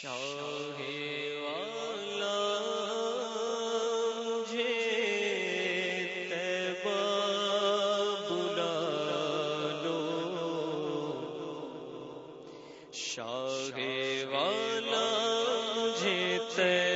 شاہ والا مجھے تیبا بلا لو شاہ والا مجھے تیبا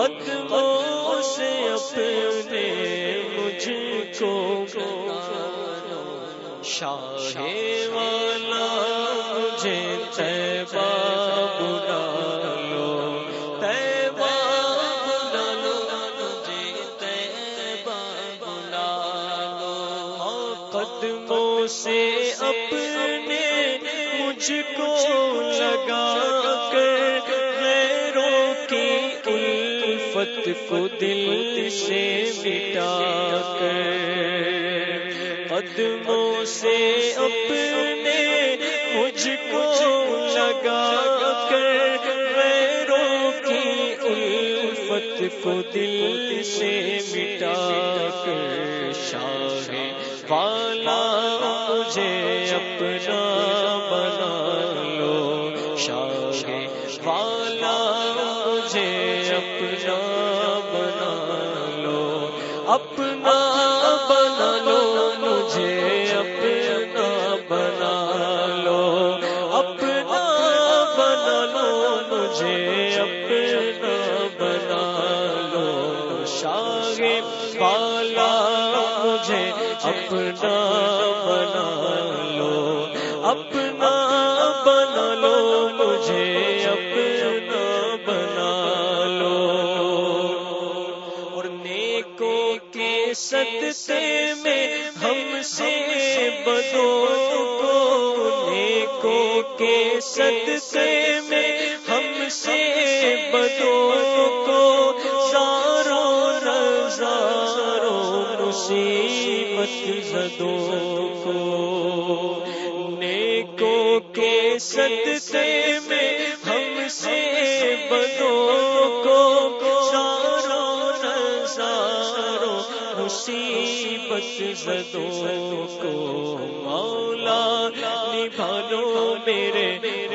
قدموں سے اپنے مجھ کو شاہ والا مجھے تیبہ بلا لو، تیبہ بلا لو، مجھے تیبہ بلا لو۔ قدموں سے اپنے مجھ کو لگا الفت کو دل سے مٹا کر قدموں سے اپنے مجھ کو لگا کر غیروں کی الفت کو دل سے مٹا کر شاہ والا مجھے اپنا بنا لو۔ شاہ والا مجھے اپنا اپنا بنا لو، مجھے اپنا بنا لو، اپنا بنا لو، مجھے اپنا بنا لو۔ شاہ والا مجھے اپنا بنا لو۔ اپنا بنا لو، مجھے اپنا کے میں ہم سے بدو کو نیکوں کے صدقے میں ہم سے بدو کو ساروں رزاروں مصیبت زدوں کو نیکوں کے صدقے میں ہم سے بدو مصیبت زدوں کو مولا نبھالو میرے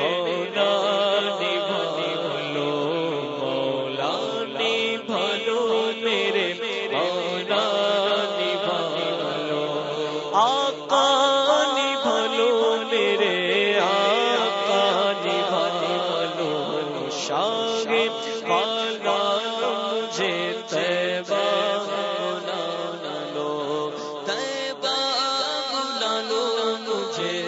مجھے